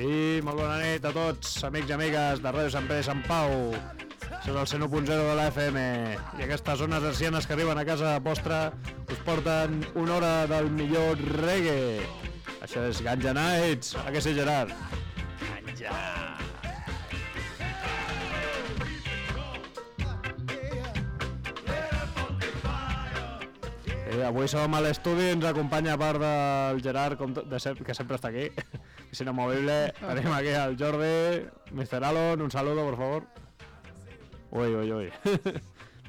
I molt bona nit a tots, amics i amigues de Ràdio Sant Pere i Sant Pau. Això és el 101.0 de la FM. I aquestes zones arcianes que arriben a casa vostra us porten una hora del millor reggae. Això és Ganja Nights. A què sí, Gerard? Ganja. Eh, avui som a l'estudi, ens acompanya a part del Gerard, com de ser, que sempre està aquí, inamovible. Tenim aquí al Jordi, Mr. Alon, un saludo, por favor. Ui, ui, ui.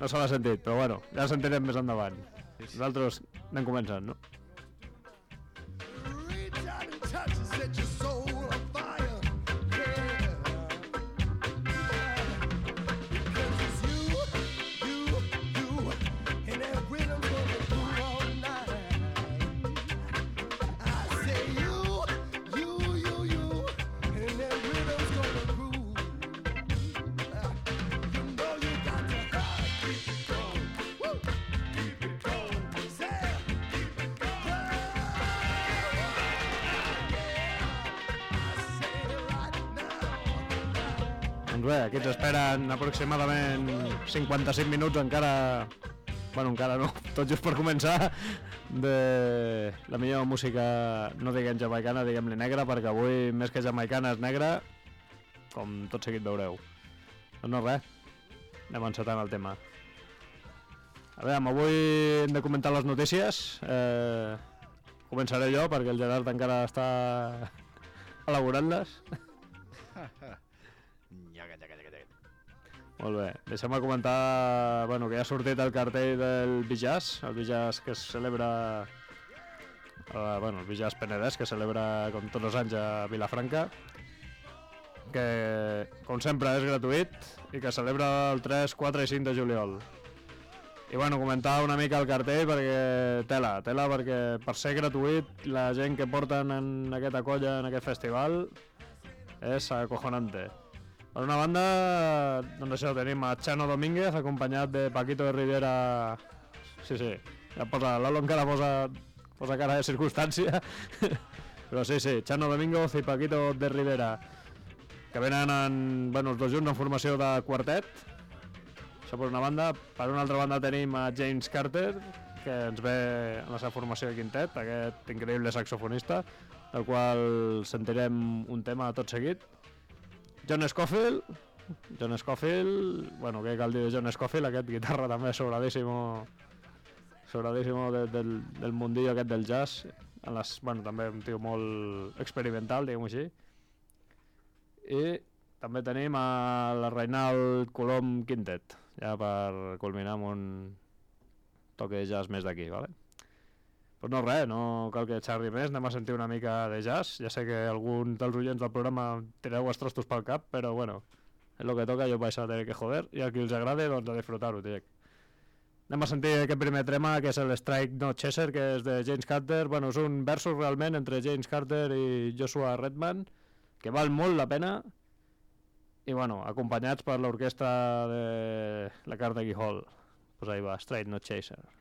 No se l'ha sentit, però bueno, ja el sentirem més endavant. Nosaltres anem començant, no? Aquí ens esperen aproximadament 55 minuts encara... Bueno, encara no, tot just per començar de la millor música, no diguem jamaicana, diguem-li negra, perquè avui més que jamaicana és negra, com tot seguit veureu. Doncs no res, anem encetant el tema. A veure, avui hem de comentar les notícies. Eh, començaré jo, perquè el Gerard encara està elaborant-les. Molt bé, deixem-me comentar bueno, que ja ha sortit el cartell del Bijàs, el Bijàs que es celebra eh, bueno, el Bijàs Penedès que celebra com tots els anys a Vilafranca que com sempre és gratuït i que celebra el 3, 4 i 5 de juliol. I bueno, comentar una mica el cartell perquè tela, tela perquè per ser gratuït la gent que porten en aquesta colla, en aquest festival és acojonante per una banda, doncs això, tenim a Chano Domínguez acompanyat de Paquito de Rivera. Sí, sí, ja posa, l'Alo encara posa, posa cara de circumstància. Però sí, sí, Chano Domínguez i Paquito de Rivera que venen en, bueno, els dos junts en formació de quartet. Això per una banda. Per una altra banda tenim a James Carter que ens ve en la seva formació de quintet aquest increïble saxofonista del qual sentirem un tema tot seguit John Scofield. John Scofield, bueno, què cal dir de John Scofield, aquest guitarra també sobradíssimo sobradíssimo de, del, del mundillo aquest del jazz. En les, bueno, també un tio molt experimental, diguem-ho així. I també tenim a la Reinald Colom Quintet ja per culminar amb un toque de jazz més d'aquí, ¿vale? Pues no res, no cal que xerri més, anem a sentir una mica de jazz. Ja sé que algun dels oients del programa tireu els trostos pel cap, però bueno, és el que toca, jo vaig a tenir que joder, i el que els agrade, doncs a disfrutar-ho, tiec. Anem a sentir aquest primer tema, que és el Strike No Chaser, que és de James Carter. Bueno, és un versus realment entre James Carter i Joshua Redman, que val molt la pena, i bueno, acompanyats per l'orquestra de la Carnegie Hall. Pues ahí va, Straight No Chaser.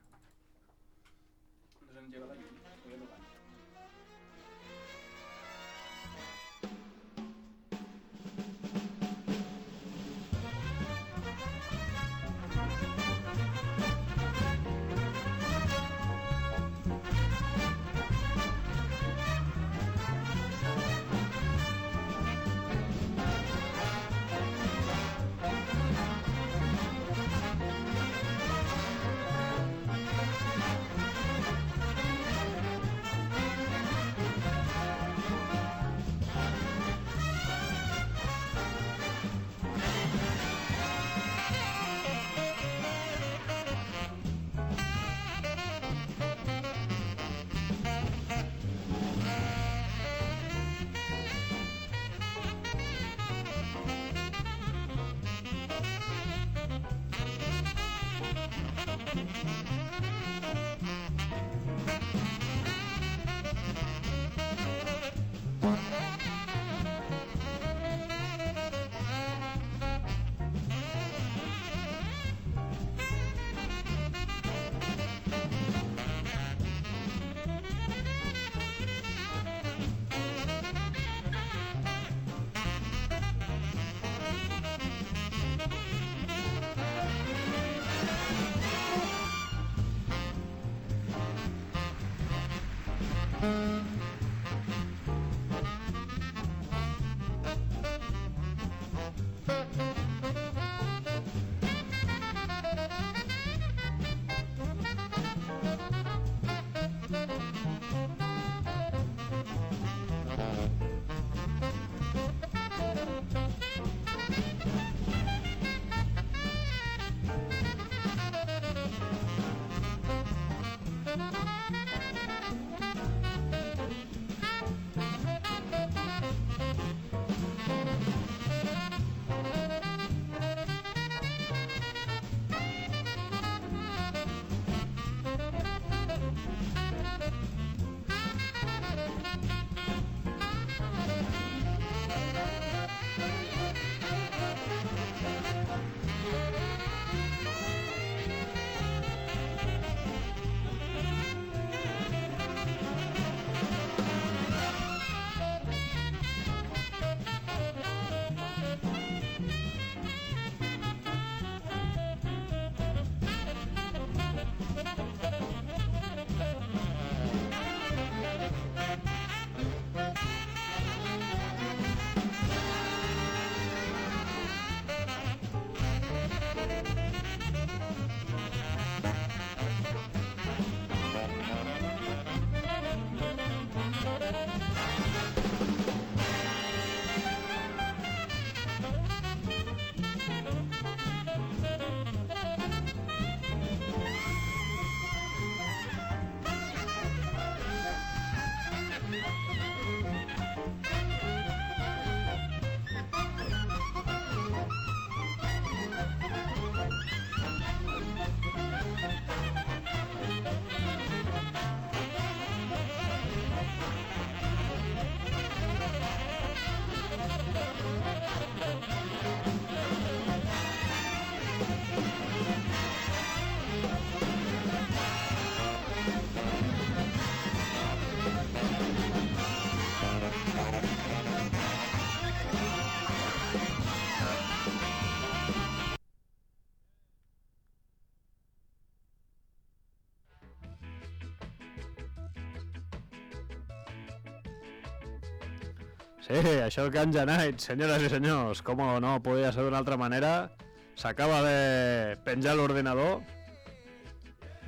Sí, això el Ganja Night, senyores i senyors, com no podia ser d'una altra manera, s'acaba de penjar l'ordinador.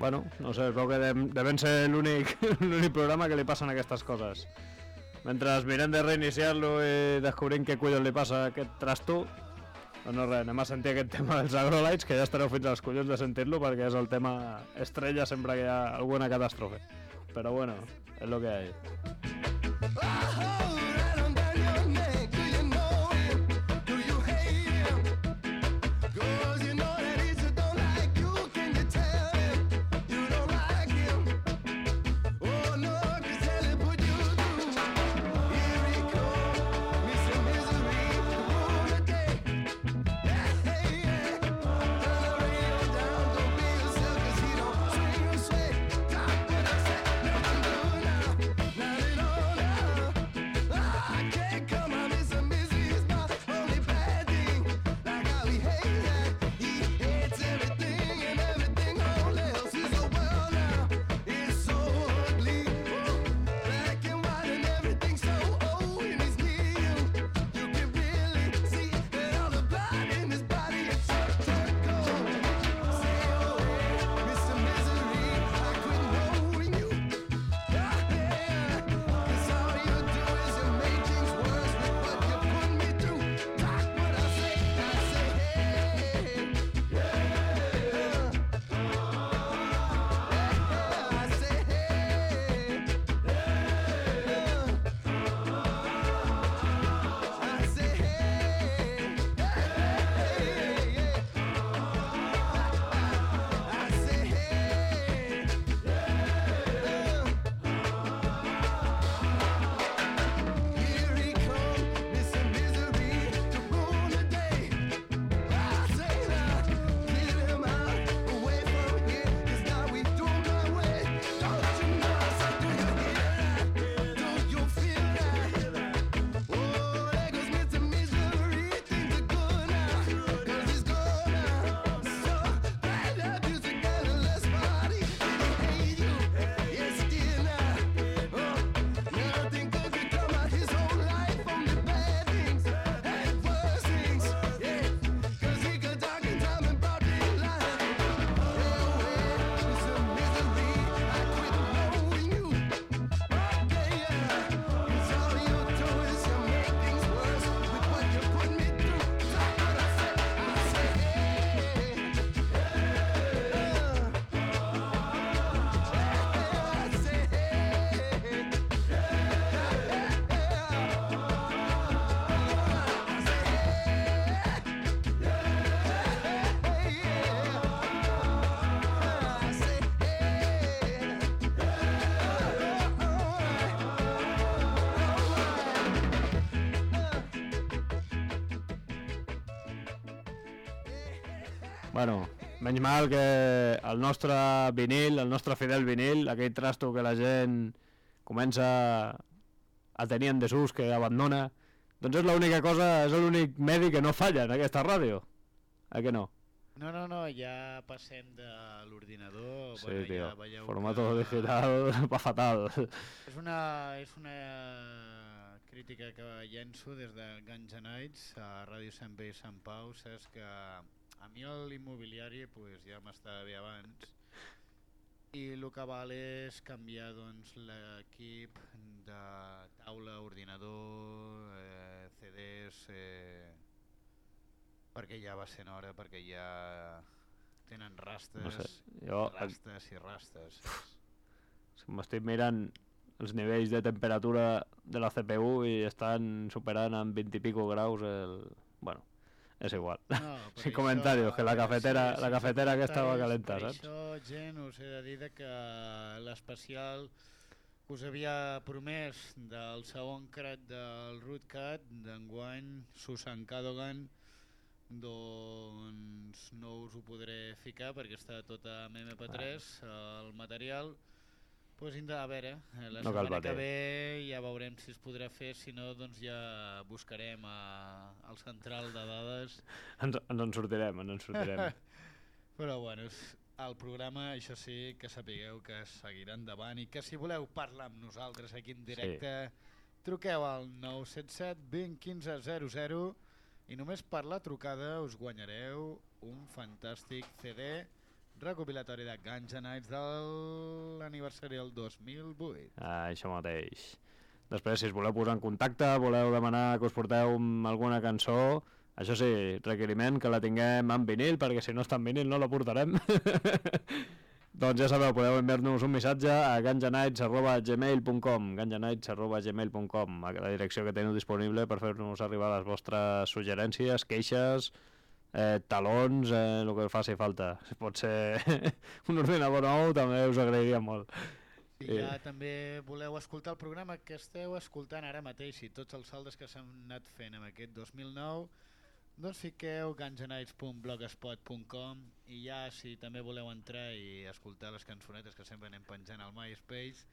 Bueno, no sé, es veu que de- devem ser l'únic programa que li passen aquestes coses. Mentre mirem de reiniciar-lo i descobrim què collons li passa a aquest trasto, doncs no res, anem a sentir aquest tema dels agrolites, que ja estareu fins als collons de sentir-lo perquè és el tema estrella sempre que hi ha alguna catàstrofe. Però bueno, és lo que hay. Oh, Bueno, menys mal que el nostre vinil, el nostre fidel vinil, aquell trasto que la gent comença a tenir en desús, que abandona, doncs és l'única cosa, és l'únic medi que no falla en aquesta ràdio. A que no? No, no, no, ja passem de l'ordinador. Sí, bueno, tio, ja veieu formato que digital va fatal. És una, és una crítica que llenço des de Guns N' Nights a Ràdio Sant Pere i Sant Pau. Saps que a mi l'immobiliari pues, ja m'estava bé abans i el que val és canviar doncs, l'equip de taula, ordinador, eh, CDs, eh, perquè ja va sent hora, perquè ja tenen rastes, No sé, jo rastes i rastes. m'estic mirant els nivells de temperatura de la CPU i estan superant en 20 i pico graus el... Bueno, és igual. No, Sin comentarios, que la a cafetera- la sense cafetera aquesta va comentaris, calenta, per saps? això, gent, us he de dir de que l'especial que us havia promès del segon crat del Rootcat d'enguany, Susan Cadogan, doncs no us ho podré ficar perquè està tot en MP3 el material pues inda, a veure, eh, la No setmana que ve ja veurem si es podrà fer, si no doncs ja buscarem a, al central de dades. Ens, ens en sortirem, ens en sortirem. però bueno, el programa, això sí, que sapigueu que seguirà endavant i que si voleu parlar amb nosaltres aquí en directe, truqueu al 977 20 15 00 i només per la trucada us guanyareu un fantàstic CD recopilatori de Guns Nights de l'aniversari del 2008. Ah, això mateix. Després, si us voleu posar en contacte, voleu demanar que us porteu alguna cançó, això sí, requeriment que la tinguem en vinil, perquè si no està en vinil no la portarem. doncs ja sabeu, podeu enviar-nos un missatge a ganjanights.gmail.com ganjanights.gmail.com la direcció que teniu disponible per fer-nos arribar les vostres suggerències, queixes, eh, talons, eh, el que faci falta. Si pot ser un ordinador nou, també us agrairia molt. Si Eh. ja també voleu escoltar el programa que esteu escoltant ara mateix i tots els saldes que s'han anat fent en aquest 2009, doncs fiqueu gansanights.blogspot.com i ja si també voleu entrar i escoltar les cançonetes que sempre anem penjant al MySpace,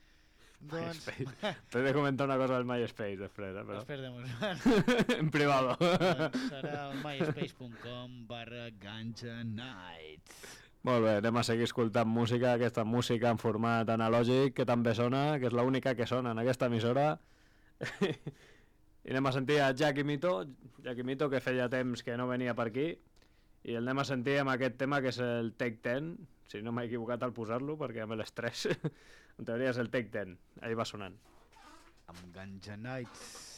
doncs MySpace. T'he de comentar una cosa del MySpace després, eh, però... després de en privado. doncs serà myspace.com barra ganjanights. Molt bé, anem a seguir escoltant música, aquesta música en format analògic que també sona, que és l'única que sona en aquesta emissora. I anem a sentir a Jackie Mito, Jackie Mito que feia temps que no venia per aquí, i el anem a sentir amb aquest tema que és el Take 10, si no m'he equivocat al posar-lo perquè amb l'estrès, en teoria és el Take 10, ahí va sonant. Amb ganjanights. Pues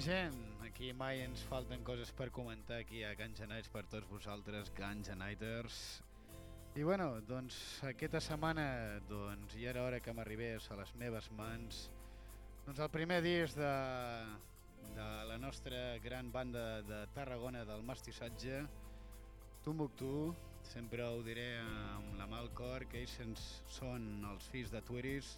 gent, aquí mai ens falten coses per comentar aquí a Guns N' Nights per tots vosaltres, Guns N' Nighters. I bueno, doncs aquesta setmana doncs, ja era hora que m'arribés a les meves mans doncs el primer disc de, de la nostra gran banda de Tarragona del mestissatge, Tumbuktu, sempre ho diré amb la mà al cor, que ells són els fills de Twiris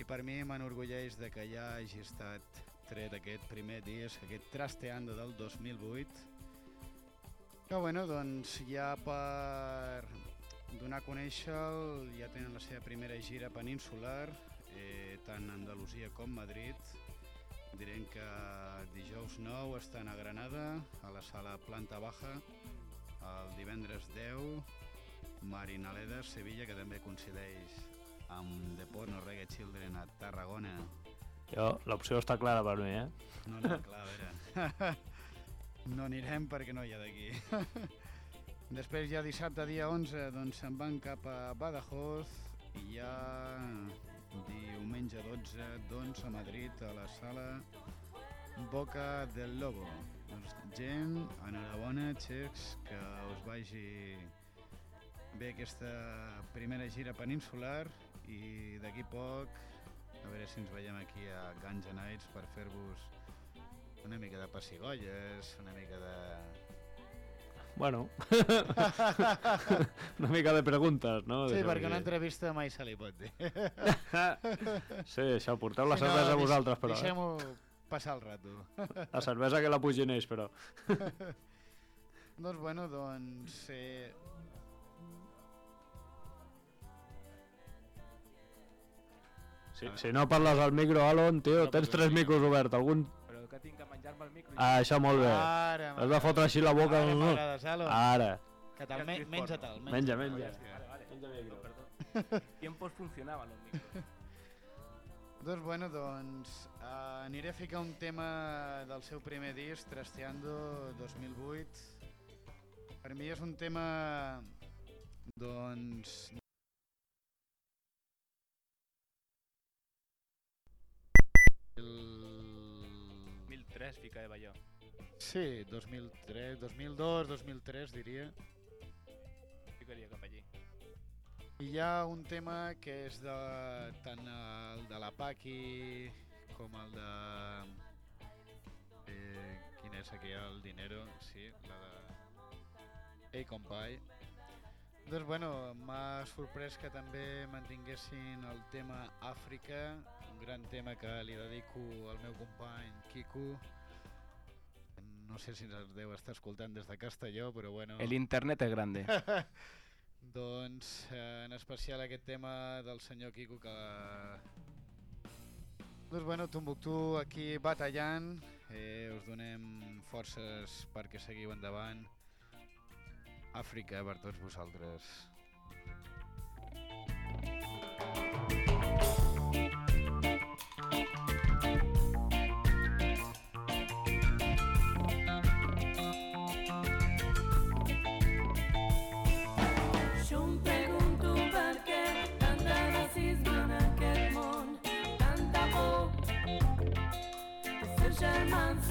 i per mi m'enorgulleix de que ja hagi estat tret aquest primer disc, aquest Trasteando del 2008, que bueno, doncs ja per donar a conèixer ja tenen la seva primera gira peninsular, eh, tant Andalusia com Madrid. Direm que dijous 9 estan a Granada, a la sala Planta Baja, el divendres 10 Marinaleda, Sevilla, que també coincideix amb The Porno Reggae Children a Tarragona. Jo, l'opció està clara per mi, eh? No, no, clar, a veure. No anirem perquè no hi ha d'aquí. Després ja dissabte, dia 11, doncs se'n van cap a Badajoz i ja diumenge 12, doncs a Madrid, a la sala Boca del Lobo. Doncs gent, enhorabona, xecs, que us vagi bé aquesta primera gira peninsular i d'aquí poc a veure si ens veiem aquí a Ganja Nights per fer-vos una mica de pessigolles, una mica de... Bueno, una mica de preguntes, no? Sí, Deixem perquè una entrevista mai se li pot dir. Sí, això, porteu la Si no, deix- vosaltres, però. Eh? Deixem-ho passar el rato. La cervesa que la pugin ells, però. doncs bueno, doncs... Eh, Si, si no parles al micro, Alon, tio, No, tens tres sí. micros oberts. Algun... Però que tinc que menjar-me el micro. Ah, això molt bé. Ara Has de fotre així la boca. Ara no? m'agrades, Alon. Ara. Que te'l me estic menja-te'l. Menja, Vale, menja. vale, vale. Menja micro. No, perdó. Tiempos funcionaban los micros. Doncs bueno, doncs uh, aniré a ficar un tema del seu primer disc, Trasteando 2008. Per mi és un tema, doncs... El... 2003 ficava jo. Sí, 2003, 2002, 2003 diria. Ficaria cap allí. I hi ha un tema que és de, tant el de la Paqui com el de... Eh, quin és aquí el Dinero? Sí, la de... Ei, compai. Doncs bueno, m'ha sorprès que també mantinguessin el tema Àfrica, gran tema que li dedico al meu company Kiku. No sé si ens deu estar escoltant des de Castelló, però bueno... El internet es grande. Doncs eh, en especial aquest tema del senyor Quico que... Doncs bueno, Tombuctú aquí batallant, eh, us donem forces perquè seguiu endavant. Àfrica per tots vosaltres.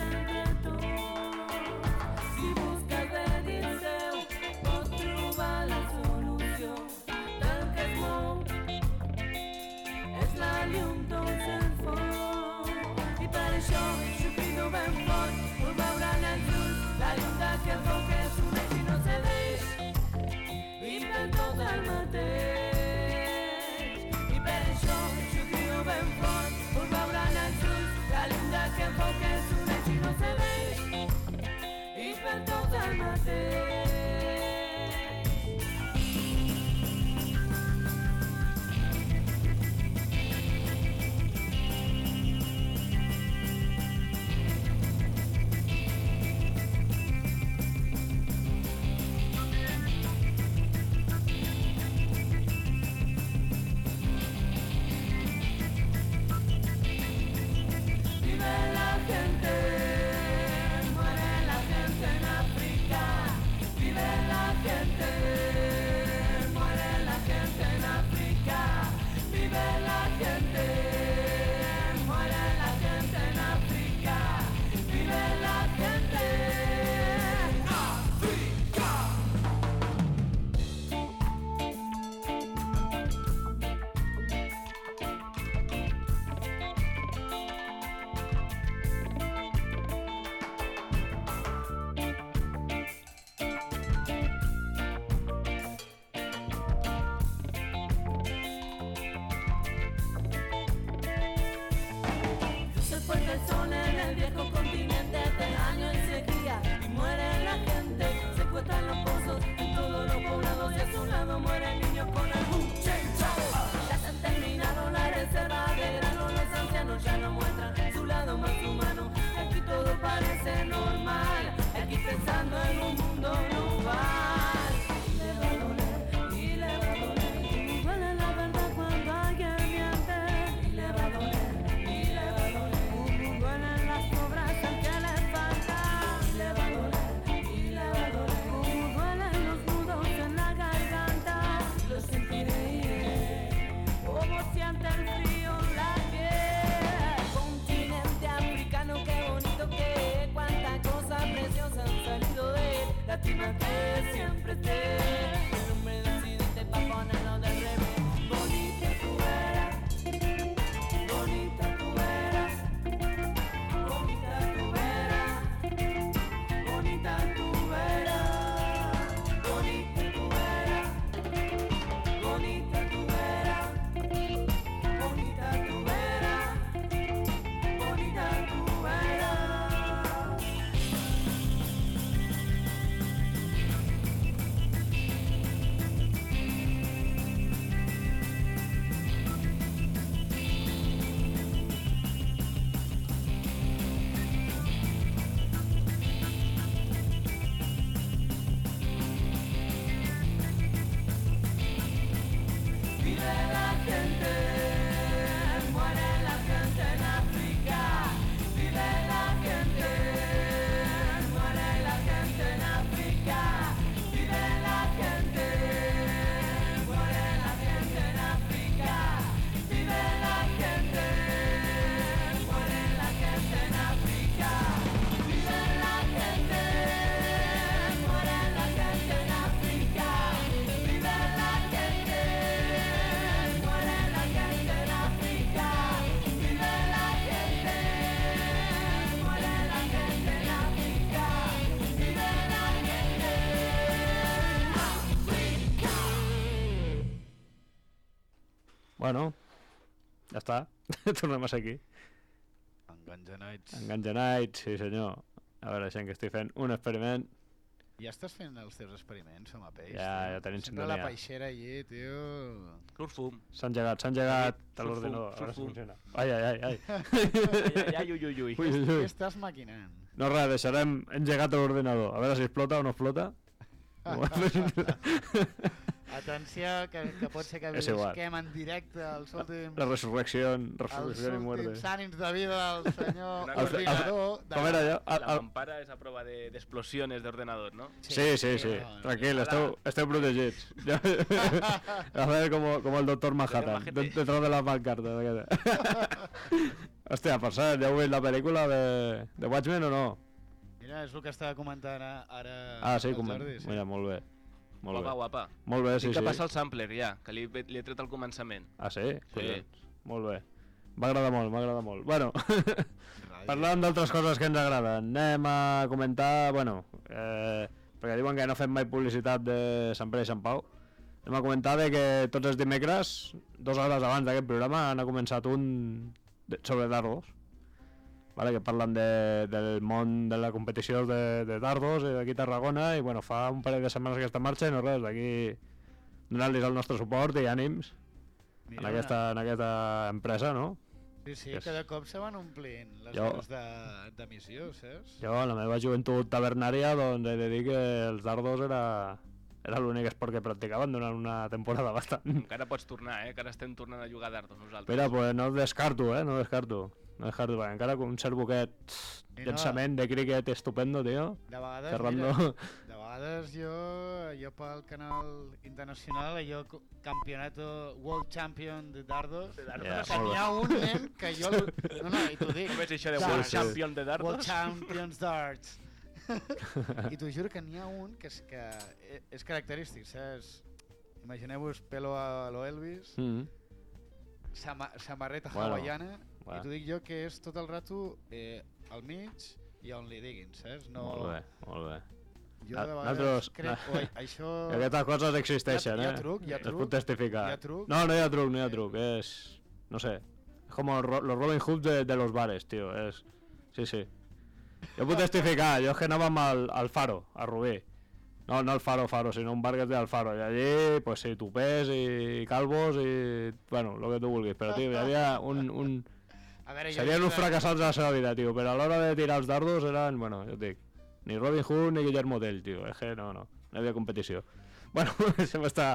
Sunday. Tornem a ser aquí. Enganjanats. Enganjanats, sí senyor. A veure, gent, que estic fent un experiment. Ja estàs fent els teus experiments, home, peix? Ja, ja tenim Sempre la peixera allí, tio... Furfum. S'ha engegat, s'ha engegat a l'ordinador. fum, A veure si fum. funciona. Ai, ai, ai, ai. Ai, ai, ui, ui, ui. Ui, ui, Què ui. estàs maquinant? No res, deixarem engegat a l'ordinador. A veure si explota o no explota. Atenció, que, que pot ser que visquem en directe els últims... La resurrecció, els resurrecció i muerte. últims ànims de vida del senyor ordinador. de- Com era allò? Al, La al... mampara és a prova de- d'explosiones d'ordenador, no? Sí, sí, sí. no, no, Tranquil, esteu, esteu protegits. A veure, com, com el doctor Manhattan, Majete. de- detrás de la pancarta. Hòstia, per cert, ja heu vist la pel·lícula de, de Watchmen o no? Mira, és el que estava comentant ara ara Ah, sí, el com... Jordi, sí. Mira, molt bé. Molt Guapa, bé. guapa. Molt bé, sí, Tinc que sí. passar el sampler, ja, que li, li he tret al començament. Ah, sí? Sí. Collons. Molt bé. M'agrada molt, m'agrada molt. Bueno, parlant d'altres coses que ens agraden, anem a comentar, bueno, eh, perquè diuen que no fem mai publicitat de Sant Pere i Sant Pau, anem a comentar de que tots els dimecres, dues hores abans d'aquest programa, han començat un sobre dardos, vale, que parlen de, del món de la competició de, de dardos eh, d'aquí a Tarragona i bueno, fa un parell de setmanes en marxa i no res, d'aquí donar-los el nostre suport i ànims Mira, en aquesta, en aquesta empresa, no? Sí, sí, Yes. cada cop se van omplint les Jo- hores de- d'emissió, saps? Jo, a la meva joventut tabernària, doncs he de dir que els dardos era, era l'únic esport que practicaven durant una temporada bastant. Encara pots tornar, eh? Que ara estem tornant a jugar a dardos nosaltres. Espera, pues no descarto, eh? No descarto. No descarto, perquè encara conservo aquest I no- llançament de cricket estupendo, tio. De vegades, mira, de vegades jo, jo pel canal internacional, allò co- campeonato World Champion de dardos, de dardos. Ja, que n'hi ha un nen que jo... el- No, no, i t'ho dic. Com és això de. World sí. Champion de World dardos? Champions Darts. I t'ho juro que n'hi ha un que és, que e- és característic, saps? Imagineu-vos pelo a lo Elvis, Mm. sama samarreta Bueno, hawaiana, bueno. i t'ho dic jo que és tot el rato eh, al mig i on li diguin, saps? No, Molt bé, molt bé. Jo Na- de vegades nosaltres- crec... Oi, això... Aquestes coses existeixen, Hi ha- hi ha eh? truc, hi ha Es truc. pot testificar. Hi ha truc. No, no hi ha truc, no hi ha Eh, truc. Es... No sé. Es como ro- los Robin Hood de, de los bares, tío. Es... Sí, sí. Jo puc testificar, jo és que anàvem al, al Faro, a Rubí. No, no el Faro Faro, sinó un bar que es deia el Faro. I allí, pues sí, tupers i calvos i... Bueno, lo que tu vulguis. Però, tio, hi havia un... un... A veure, jo Serien uns fracassats de la seva vida, tio, però a l'hora de tirar els dardos eren, bueno, jo et dic, ni Robin Hood ni Guillermo Tell, tio, és que no, no, no hi havia competició. Bueno, això m'està...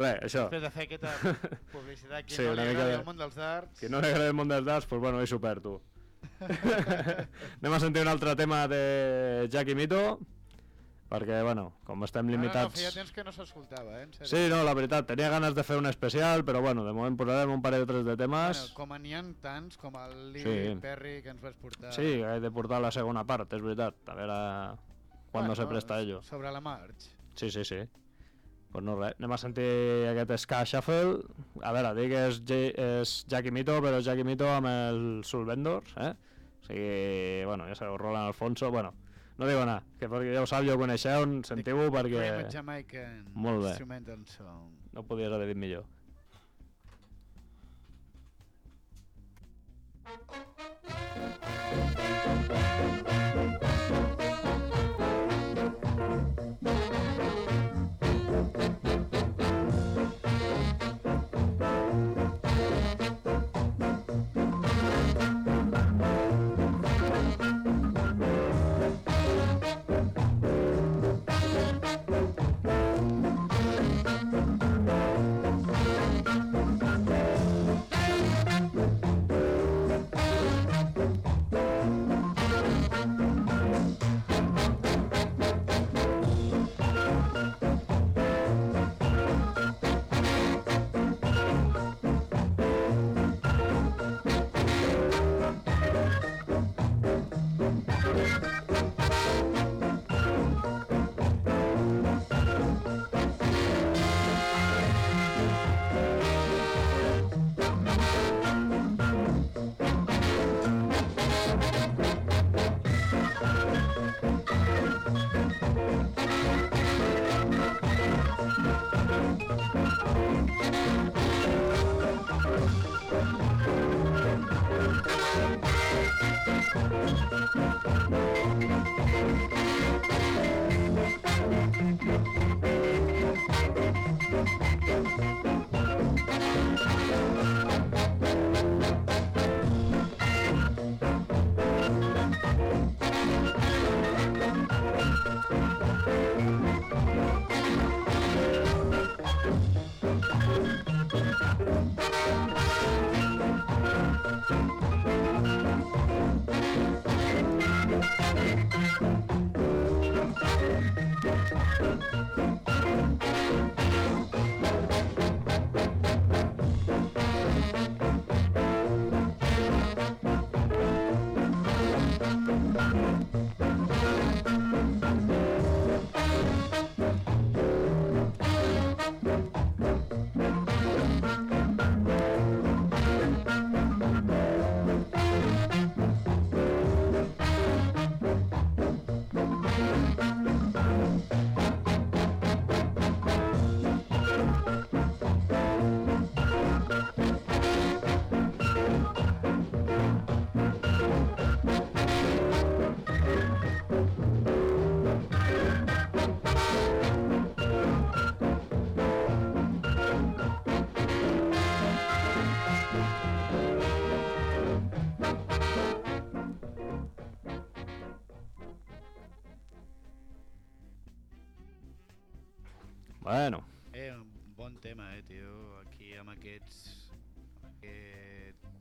Res, això. Després de fer aquesta publicitat, qui Sí, no li agrada de- el món dels darts... Qui no li agrada el món dels darts, pues bueno, he supert, tu. Anem a sentir un altre tema de Jackie Mito, perquè, bueno, com estem No, no, no, limitats... feia temps que no s'escoltava, eh? En sèrio. Sí, no, la veritat, tenia ganes de fer un especial, però bueno, de moment posarem un parell o tres de temes. Bueno, com n'hi ha tants, com el Lee Sí. Perry que ens vas portar... Sí, he de portar la segona part, és veritat, a veure quan no se presta ello. Sobre la marx. Sí, sí, sí. Pues no res, anem a sentir aquest Ska Shuffle. A veure, dic que és, J és Jackie Mito, però Jackie Mito amb els Sulvendors, eh? O sigui, bueno, ja sabeu, Roland Alfonso, bueno, no digo nada, que perquè ja ho sap, ja ho coneixeu, sentiu-ho perquè Jamaican Molt bé. Instrumental Song. no podies haver dit millor.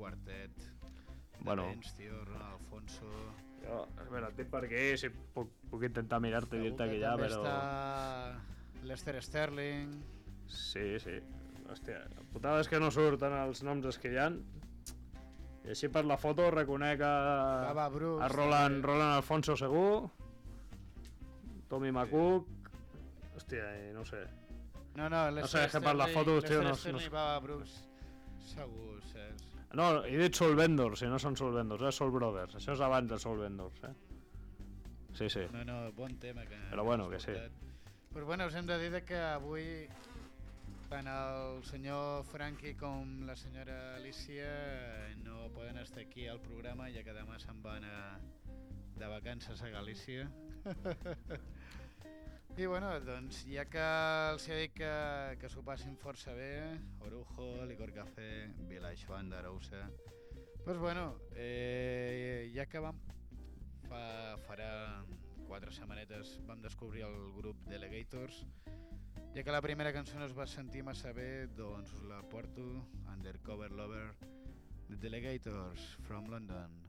Quartet. Bueno. nens, tio, Ronald Alfonso... jo, a veure, dic per aquí, si puc, puc intentar mirar-te i dir-te que ja, però... està Lester Sterling... Sí, sí. Hòstia, la putada és que no surten els noms que hi ha. I així per la foto reconec a, Baba Bruce, a Roland, també. Roland Alfonso segur, Tommy McCook, hòstia, i no sé. No, no, Lester sé, és que per la Sterling- foto, Lester no- no Sterling sé. i Baba Bruce, segur, saps? No, he dit Soul Vendors, si no són Soul Vendors, és Soul Brothers. Això és abans de Soul Vendors, eh? Sí, sí. No, no, bon tema que Però bueno, que sí. Però bueno, us hem de dir que avui tant el senyor Franqui com la senyora Alicia eh, no poden estar aquí al programa ja que demà se'n van a, de vacances a Galícia. I bueno, doncs ja que els he dit que, que s'ho passin força bé, Orujo, Licor Café, Village Band d'Arousa, doncs bueno, eh, ja que vam fa, farà quatre setmanetes vam descobrir el grup Delegators, ja que la primera cançó no es va sentir massa bé, doncs la porto, Undercover Lover, The Delegators from London.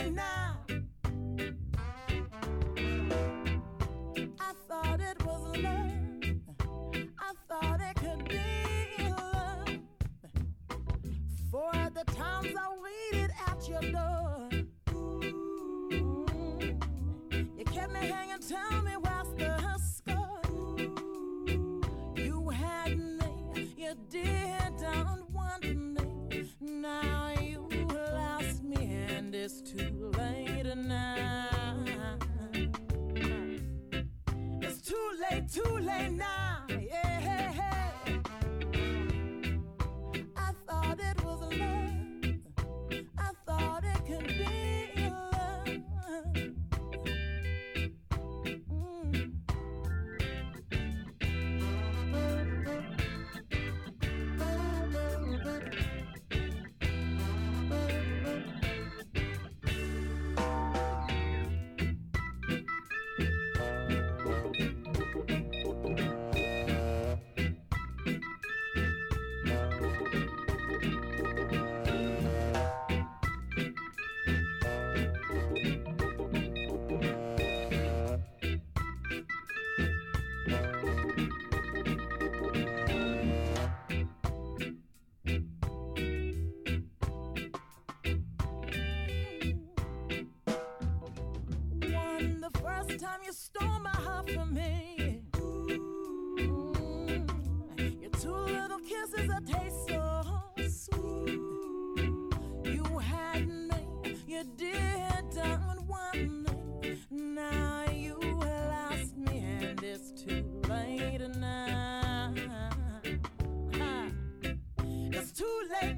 right now.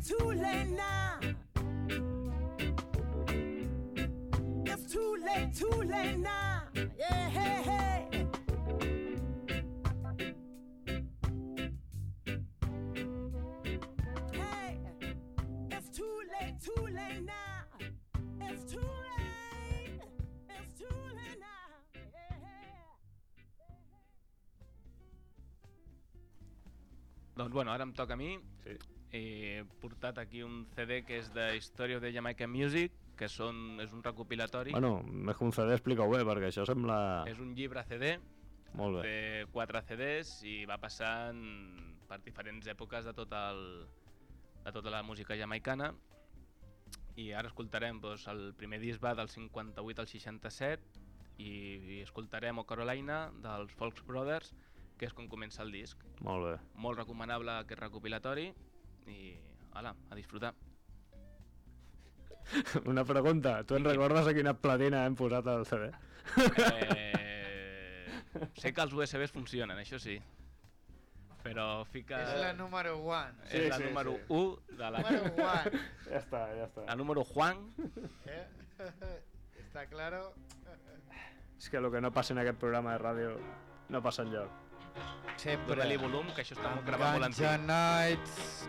Too late It's too late. Too late now. Yeah, hey. Hey, Doncs bueno, ara em toca a mi. Sí. He portat aquí un CD que és de History of the Jamaican Music, que són, és un recopilatori. Bueno, més que un CD explica-ho bé, perquè això sembla... És un llibre CD Molt bé. de quatre CDs i va passant per diferents èpoques de, tot el, de tota la música jamaicana. I ara escoltarem doncs, el primer disc va del 58 al 67 i, i escoltarem O Carolina dels Folks Brothers, que és com comença el disc. Molt bé. Molt recomanable aquest recopilatori i ala, a disfrutar. Una pregunta. Tu en recordes a quina platina hem posat al CD? Eh, sé que els USBs funcionen, això sí. Però fica... És la número 1. és la Sí, sí, número sí. 1 de la... Número 1. Ja està, ja està. La número Juan. ¿Eh? ¿Está claro? És que el que no passa en aquest programa de ràdio no passa enlloc. Sempre. Dóna-li volum, que això està Amb gravat molt Ganja antic. Nights.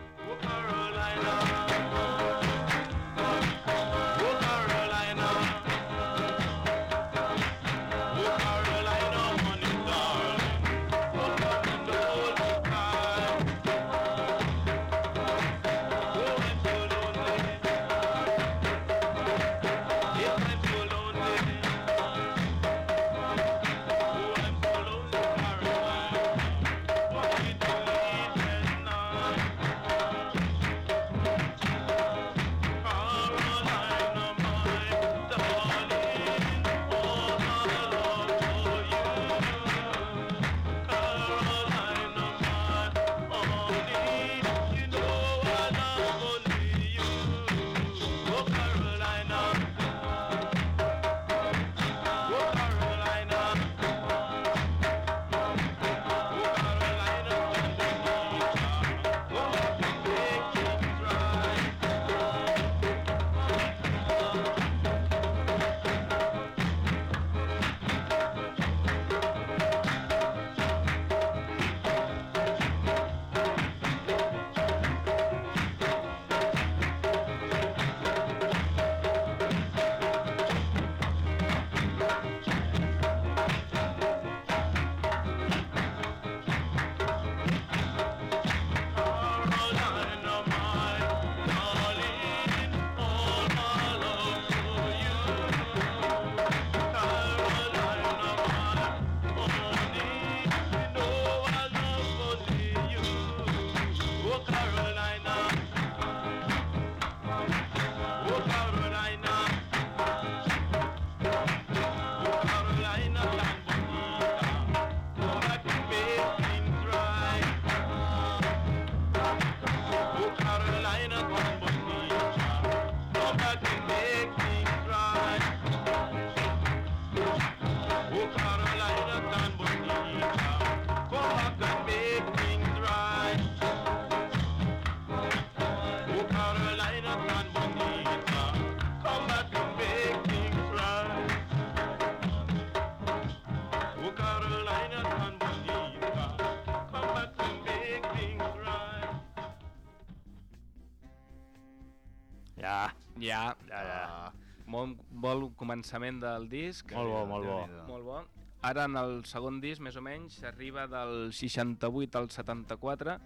Ja, Ja, ja. Ah, molt bon començament del disc. Molt bo, molt bo. Molt bo. Ara en el segon disc, més o menys, s'arriba del 68 al 74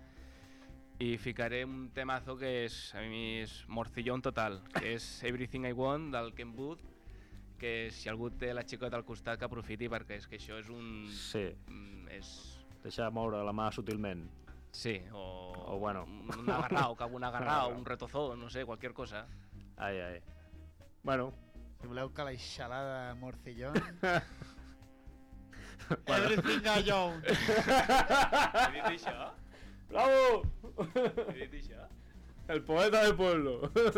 i ficaré un temazo que és, a mi és morcillón total, que és Everything I Want del Ken Booth, que si algú té la xicota al costat que aprofiti perquè és que això és un... Sí, mm, És... deixa moure la mà sutilment. Sí, o, O bueno. un un agarrao, que un agarrao, un retozó, no sé, cualquier cosa. Ai, ai. Bueno, Si voleu que la Morcillón... Everything I own. He dit això? ¡Bravo! He dit això? El poeta del pueblo. El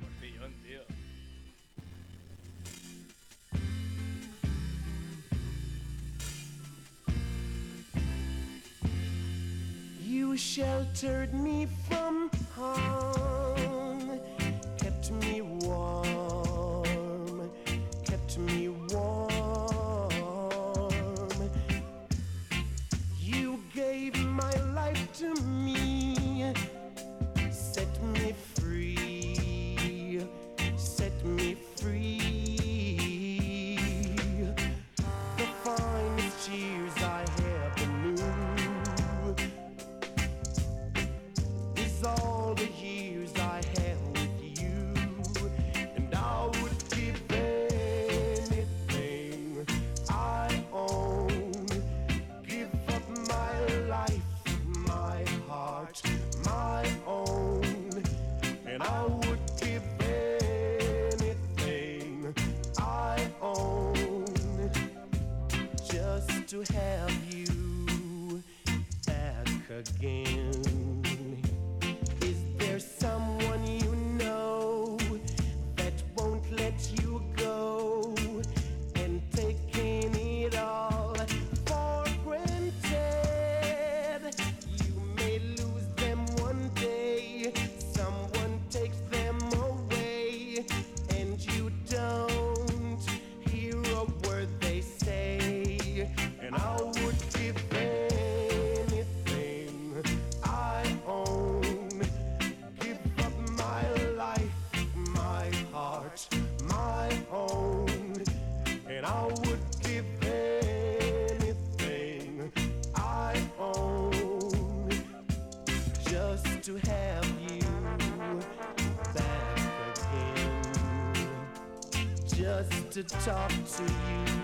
morcillón, tío. You sheltered me from harm, me warm, to talk to you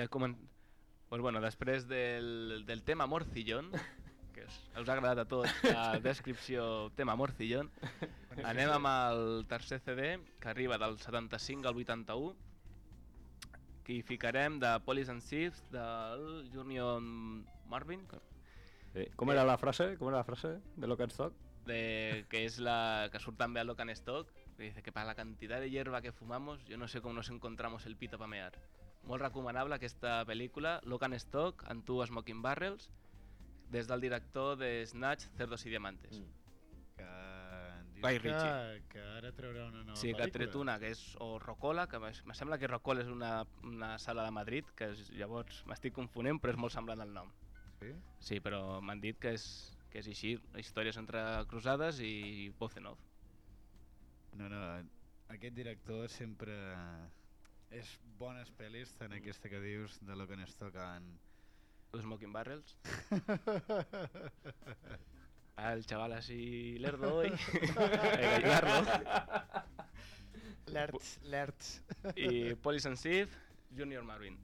Ja comen... Pues bueno, després del, del tema Morcillón, que us, us ha agradat a tots la descripció tema Morcillón, anem amb el tercer CD, que arriba del 75 al 81, que hi ficarem de Police and Thieves, del Junior Marvin, que- Eh, ¿Cómo era la frase? ¿Cómo era la frase de Lock and Stock? de, que es la que surta en Locan Stock, que dice que para la cantidad de hierba que fumamos, yo no sé cómo nos encontramos el pito para mear. molt recomanable aquesta pel·lícula, Logan Stock and Two Smoking Barrels, des del director de Snatch, Cerdos y Diamantes. Mm. Que Guy que, Ritchie. que ara traurà una nova Sí, que ha tret una, que és o Rocola, que me sembla que Rocola és una, una sala de Madrid, que és, llavors m'estic confonent, però és molt semblant al nom. Sí? Sí, però m'han dit que és, que és així, històries entre cruzades i voz en off. No, no, aquest director sempre és bones pel·lis, tant aquesta que dius de Logan Stock en... Los Smoking Barrels. El chaval así lerdo hoy. Hay que ayudarlo. Lerts, lerts. Y Police and Thief, Junior Marvin.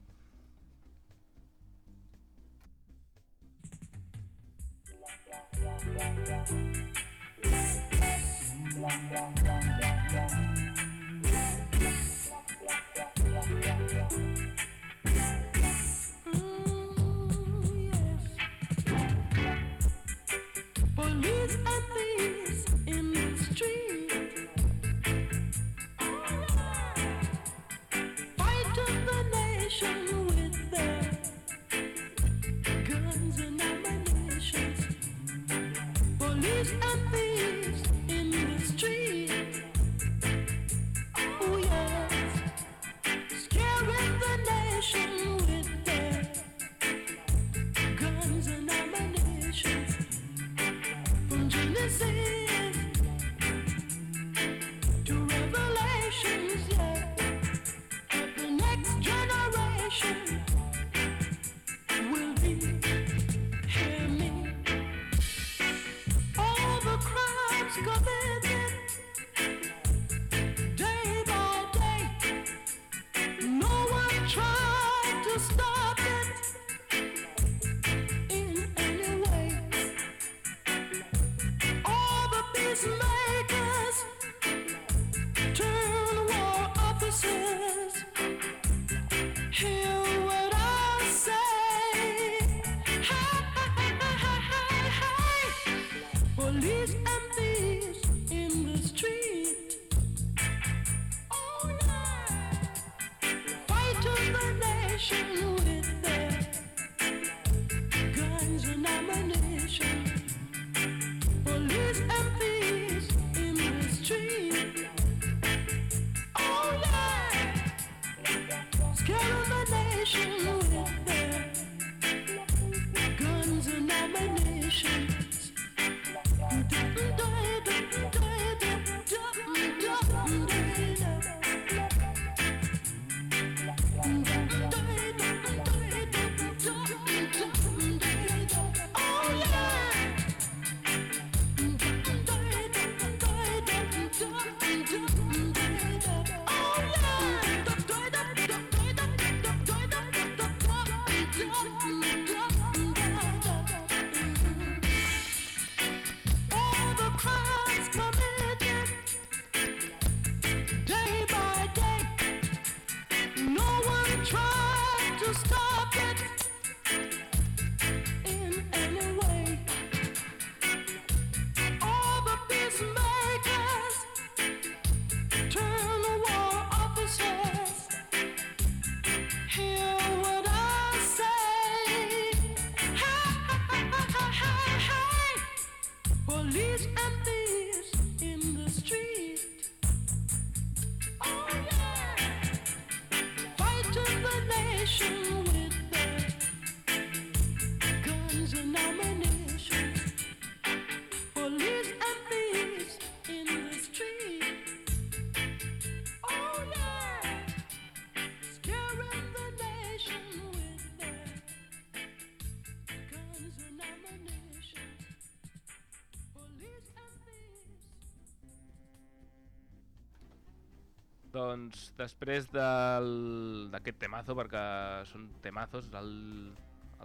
Doncs després del- d'aquest temazo, perquè són temazos, el,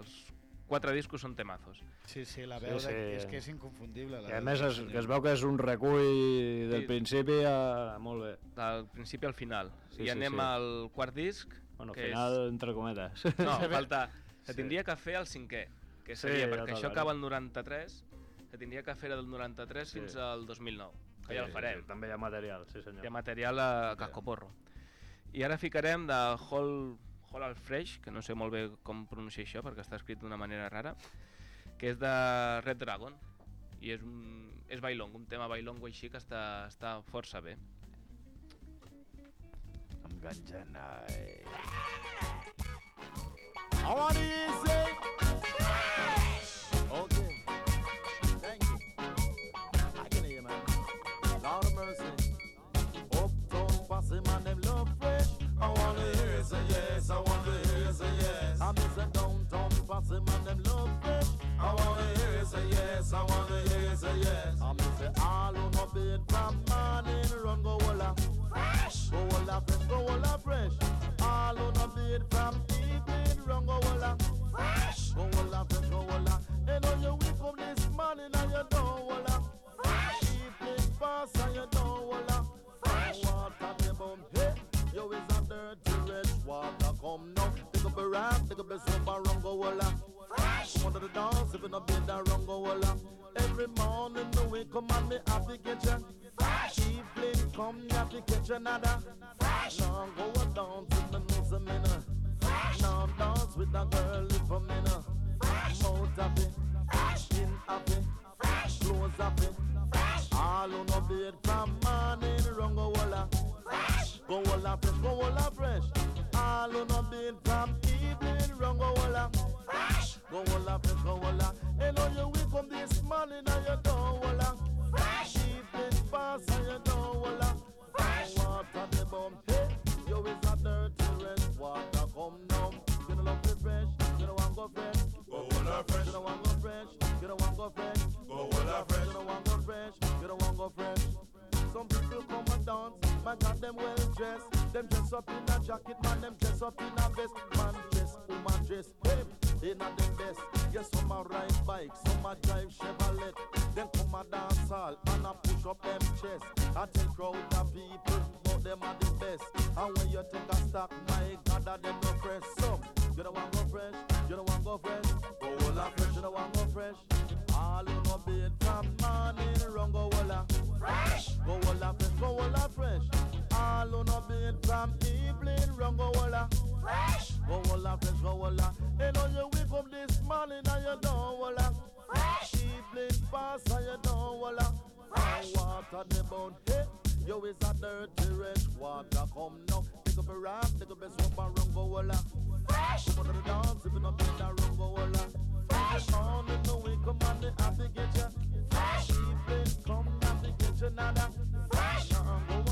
els quatre discos són temazos. Sí, sí, la Sí, veu sí. de- és que és inconfundible. La I a més es, que es veu que és un recull del Sí. principi a... molt bé. Del principi al final. Sí, I sí, anem sí. al quart disc. Bueno, que final, entre cometes. És... No, falta... Se Sí. tindria que fer el cinquè, que Sí, seria, ja perquè això acaba el 93, se tindria que fer del 93 Sí. fins al 2009, que ja el farem. També hi ha material, sí senyor. Hi ha material a cascoporro. I ara ficarem de Whole, Holal Fresh, que no sé molt bé com pronunciar això perquè està escrit d'una manera rara, que és de Red Dragon i és, un, és bailong, un tema bailongo així que està, està força bé. I'm night. I want to yes. I want to hear you say yes. I miss a downtown posse, man, them the dance, if you not bed and run go walla. Every morning the way come on me happy get ya. Fresh. Evening come have to catch another. Fresh. Now go a dance with the nose me now. Fresh. Now dance with a girl if a now. Fresh. Mouth happy. Fresh. Skin happy. Fresh. Clothes happy. Fresh. All on a bed from morning run go walla. Fresh. Go walla fresh, go walla fresh. All on a bed from evening run go walla. Fresh. Go walla fresh, go walla. And on your wake up this morning and you don't walla. Fresh. Evening pass and you don't walla. Fresh. Water the bum, hey. You is a dirty red water come down. You don't love the fresh, you don't want go fresh. Go walla fresh, You don't want go fresh, you don't want go fresh. go walla fresh. You don't want go fresh, you don't want go fresh. Some people come and dance, man got them well dressed. Them dress up in a jacket, man them dress up in a vest. Man in a them best. Yes, some a ride bike, some a drive Chevrolet. Then come a dance hall and a push up them chest. I tell crowd of people, but them are the best. And when you take a stock, my God, that them no fresh. So you don't want go fresh, you don't want go fresh. Go walla fresh, you don't want go fresh. All in no bed from morning, run go walla. Fresh. Go walla fresh, go walla fresh. All on a bed from evening, run go walla. Fresh. Go walla fresh, go walla. And on you wake up this morning and you don't walla. Fresh. Evening pass and you don't walla. Fresh. Water the bone, hey. You is a dirty red water come now. Pick up a rap, pick up a soap and run go walla. Fresh. Come on to the dance if you not been that run go walla. Fresh. Morning no wake up and the happy get ya. Fresh. Evening come happy get ya nada. Fresh. Go a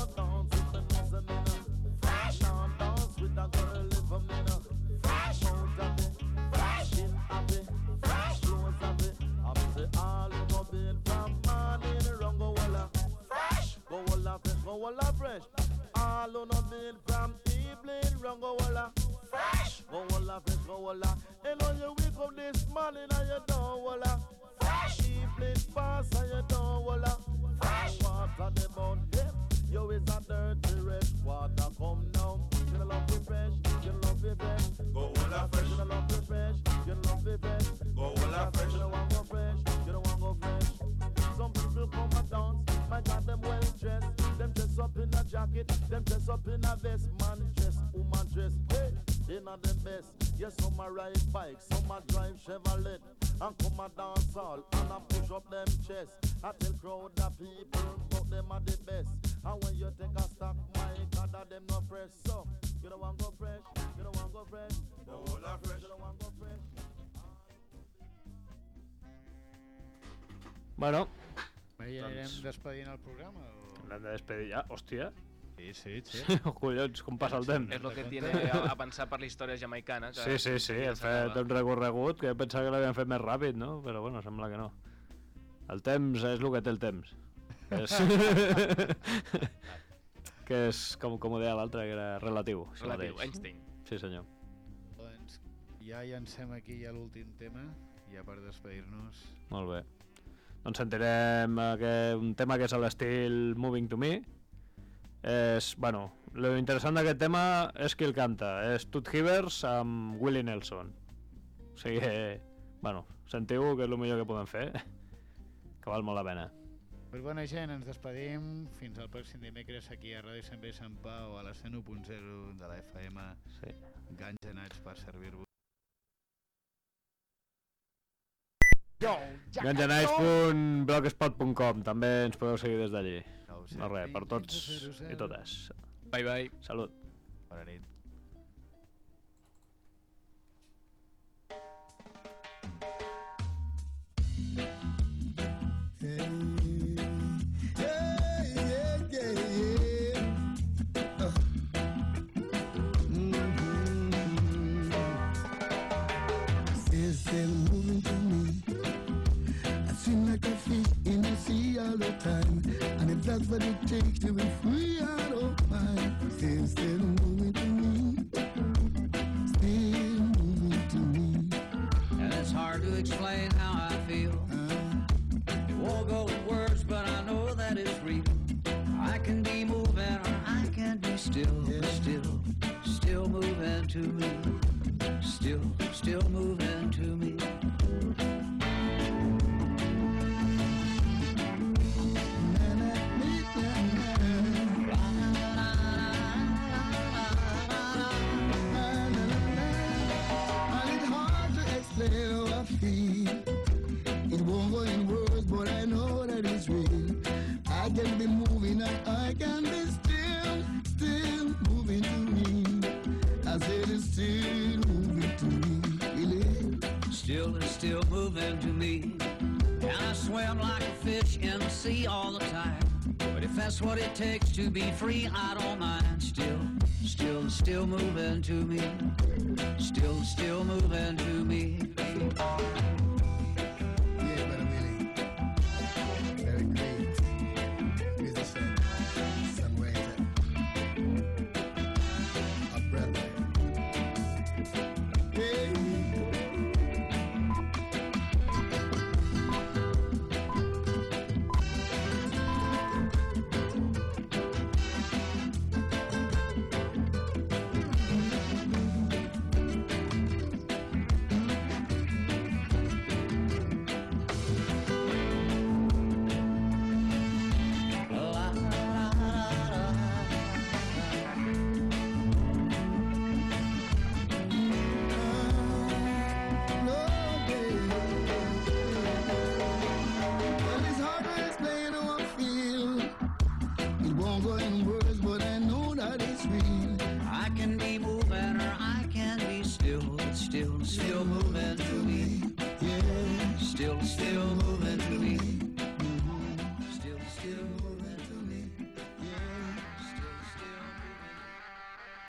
walla fresh, go walla fresh. All on a bed from evening run go walla. Fresh. Go walla fresh, go walla. And on your wake up this morning and you don't walla. Fresh. Evening pass and you don't walla. Fresh. Water the hey. You is a dirty red water come down. You love it fresh, you love it fresh. Go walla fresh, You love it fresh, you love it fresh. go walla fresh. You don't want go fresh, you don't want go fresh. Some people come and dance, my God, them well dressed. Up in a jacket, them dress up in a vest. Man dress, woman dress, hey, they not them best. Yes, some a ride bike, some a drive Chevrolet. And come a dance all, and a push up them chest. I tell crowd of people, but them are the best. And when you take a stock, my God, them not fresh. So, you don't want go fresh, you don't want go fresh. Go walla fresh. You don't want go fresh. Bueno, ja Doncs- anirem despedint el programa? L'hem de despedir ja. Hòstia, Sí, sí, sí. oh, collons, com passa el temps. És el que tiene a, a pensar per la història jamaicana. Que Sí, sí, sí, hem fet un recorregut que pensava que l'havíem fet més ràpid, no? Però bueno, sembla que no. El temps és el que té el temps. És... que és, com, com ho deia l'altre, que era relatiu. això Relatiu, mateix. Einstein. Sí, senyor. Doncs ja llancem aquí ja l'últim tema, ja per despedir-nos. Molt bé. Doncs sentirem aquest, un tema que és l'estil Moving to Me. És, bueno, lo interessant d'aquest tema és qui el canta. És Tut Hivers amb Willie Nelson. O sigui, bueno, sentiu que és el millor que podem fer. Que val molt la pena. Pues bona gent, ens despedim. Fins al pròxim dimecres aquí a Ràdio Sant Bé Sant Pau a la 101.0 de la FM. Sí. Ganjanats per servir-vos. Ganjanice.blogspot.com També ens podeu seguir des d'allí. No, sé. No res, per tots i totes. Bye bye. Salut. Bona nit. All the time. And if that's what it takes to be free, I don't mind. Still, still moving to me. Still moving to me. And it's hard to explain how I feel. Uh-huh. It won't go in words, but I know that it's real. I can be moving or I can be still, but still, still moving to me. Still, still moving to me. That's what it takes to be free, I don't mind. Still, still, still moving to me. Still, still moving to me.